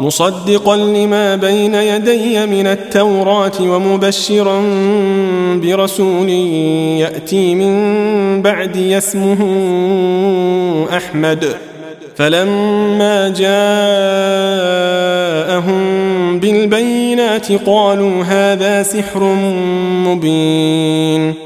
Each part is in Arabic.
مصدقا لما بين يدي من التوراة ومبشرا برسول يأتي من بعد اسمه أحمد. فلما جاءهم بالبينات قالوا هذا سحر مبين.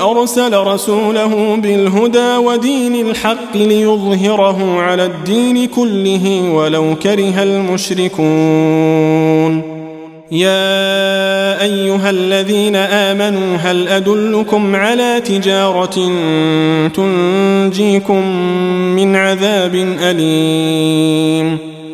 أرسل رسوله بالهدى ودين الحق ليظهره على الدين كله ولو كره المشركون. يا أيها الذين آمنوا هل أدلكم على تجارة تنجيكم من عذاب أليم؟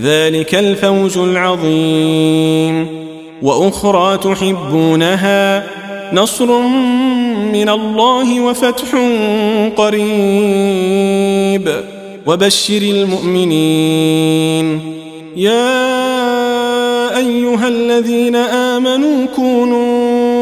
ذلك الفوز العظيم. وأخرى تحبونها نصر من الله وفتح قريب. وبشر المؤمنين. يا أيها الذين آمنوا كونوا